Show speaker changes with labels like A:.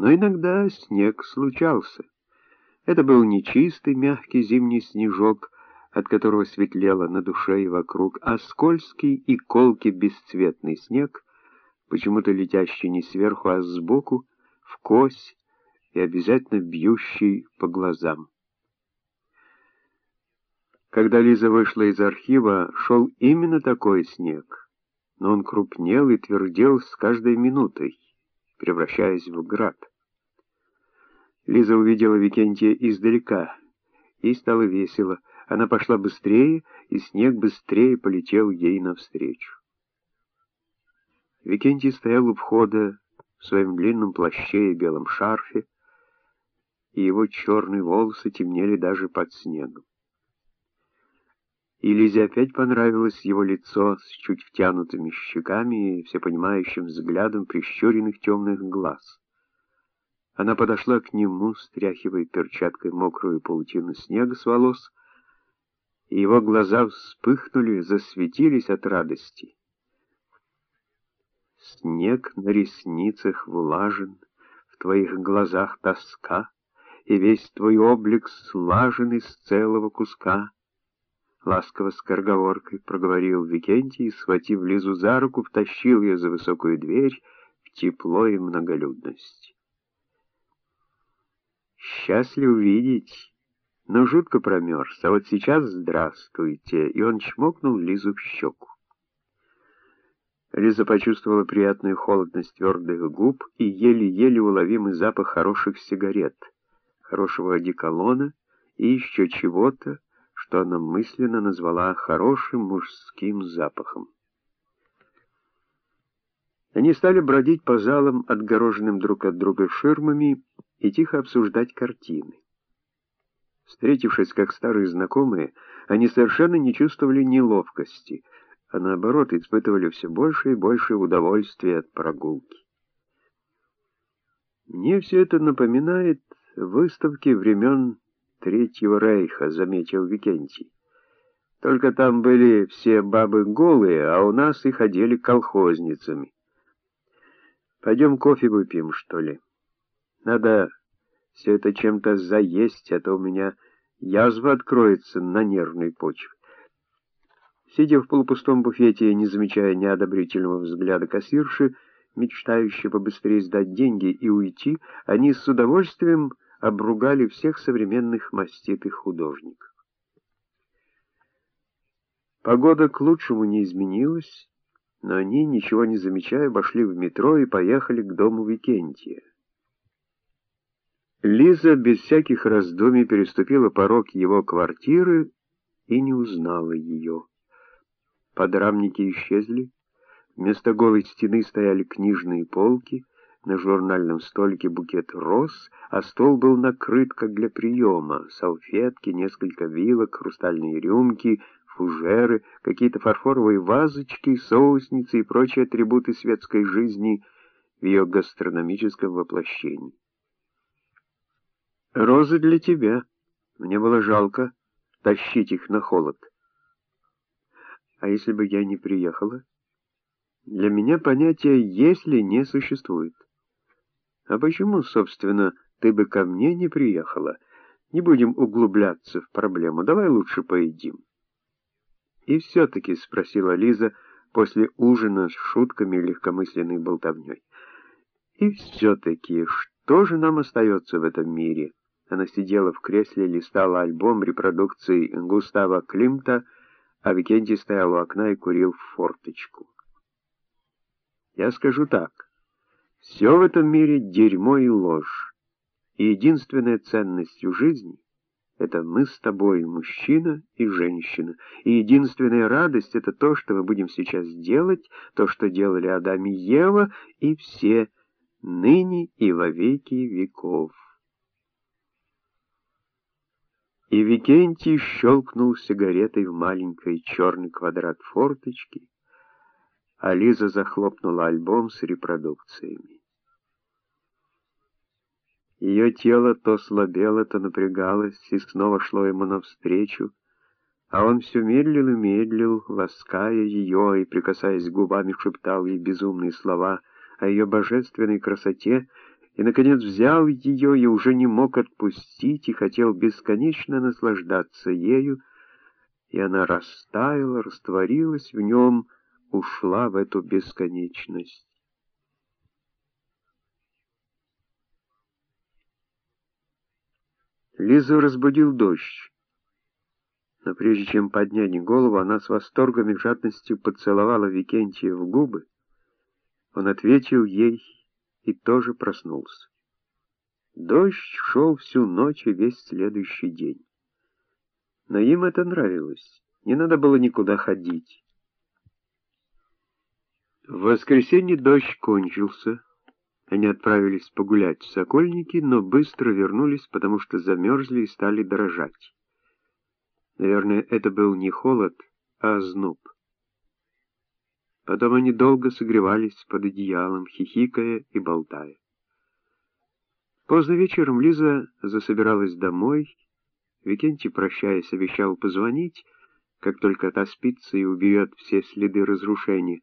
A: Но иногда снег случался. Это был не чистый мягкий зимний снежок, от которого светлело на душе и вокруг, а скользкий и колкий бесцветный снег, почему-то летящий не сверху, а сбоку, в кось и обязательно бьющий по глазам. Когда Лиза вышла из архива, шел именно такой снег, но он крупнел и твердел с каждой минутой, превращаясь в град. Лиза увидела Викентия издалека. Ей стало весело. Она пошла быстрее, и снег быстрее полетел ей навстречу. Викентий стоял у входа в своем длинном плаще и белом шарфе, и его черные волосы темнели даже под снегом. И Лизе опять понравилось его лицо с чуть втянутыми щеками и всепонимающим взглядом прищуренных темных глаз. Она подошла к нему, стряхивая перчаткой мокрую паутину снега с волос, и его глаза вспыхнули, засветились от радости. Снег на ресницах влажен, в твоих глазах тоска, и весь твой облик слажен из целого куска. Ласково скороговоркой проговорил Викентий и, схватив Лизу за руку, втащил ее за высокую дверь в тепло и многолюдность. Счастлив видеть, но жутко промерз, а вот сейчас здравствуйте, и он чмокнул Лизу в щеку. Лиза почувствовала приятную холодность твердых губ и еле-еле уловимый запах хороших сигарет, хорошего одеколона и еще чего-то, что она мысленно назвала хорошим мужским запахом. Они стали бродить по залам, отгороженным друг от друга ширмами, и тихо обсуждать картины. Встретившись как старые знакомые, они совершенно не чувствовали неловкости, а наоборот испытывали все больше и больше удовольствия от прогулки. Мне все это напоминает выставки времен Третьего Рейха, заметил Викентий. Только там были все бабы голые, а у нас их одели колхозницами. Пойдем кофе выпьем, что ли? Надо все это чем-то заесть, а то у меня язва откроется на нервной почве. Сидя в полупустом буфете, не замечая неодобрительного взгляда кассирши, мечтающей побыстрее сдать деньги и уйти, они с удовольствием обругали всех современных маститых художников. Погода к лучшему не изменилась, но они, ничего не замечая, обошли в метро и поехали к дому Викентия. Лиза без всяких раздумий переступила порог его квартиры и не узнала ее. Подрамники исчезли, вместо голой стены стояли книжные полки, на журнальном столике букет роз, а стол был накрыт как для приема, салфетки, несколько вилок, хрустальные рюмки, фужеры, какие-то фарфоровые вазочки, соусницы и прочие атрибуты светской жизни в ее гастрономическом воплощении. Розы для тебя. Мне было жалко тащить их на холод. А если бы я не приехала? Для меня понятия «если» не существует. А почему, собственно, ты бы ко мне не приехала? Не будем углубляться в проблему. Давай лучше поедим. И все-таки, спросила Лиза после ужина с шутками и легкомысленной болтовней. И все-таки, что же нам остается в этом мире? Она сидела в кресле, листала альбом репродукций Густава Климта, а Викентий стоял у окна и курил в форточку. Я скажу так. Все в этом мире дерьмо и ложь. И единственная ценность в жизни — это мы с тобой, мужчина и женщина. И единственная радость — это то, что мы будем сейчас делать, то, что делали Адам и Ева, и все ныне и во веки веков. И Викентий щелкнул сигаретой в маленький черный квадрат форточки, а Лиза захлопнула альбом с репродукциями. Ее тело то слабело, то напрягалось и снова шло ему навстречу, а он все медлил и медлил, лаская ее и, прикасаясь губами, шептал ей безумные слова о ее божественной красоте и, наконец, взял ее и уже не мог отпустить, и хотел бесконечно наслаждаться ею, и она растаяла, растворилась в нем, ушла в эту бесконечность. Лизу разбудил дождь. Но прежде чем поднять голову, она с восторгом и жадностью поцеловала Викентия в губы. Он ответил ей и тоже проснулся. Дождь шел всю ночь и весь следующий день. Но им это нравилось, не надо было никуда ходить. В воскресенье дождь кончился. Они отправились погулять в Сокольники, но быстро вернулись, потому что замерзли и стали дрожать. Наверное, это был не холод, а озноб. Потом они долго согревались под одеялом, хихикая и болтая. Поздно вечером Лиза засобиралась домой. Викентий, прощаясь, обещал позвонить, как только отоспится и убьет все следы разрушения.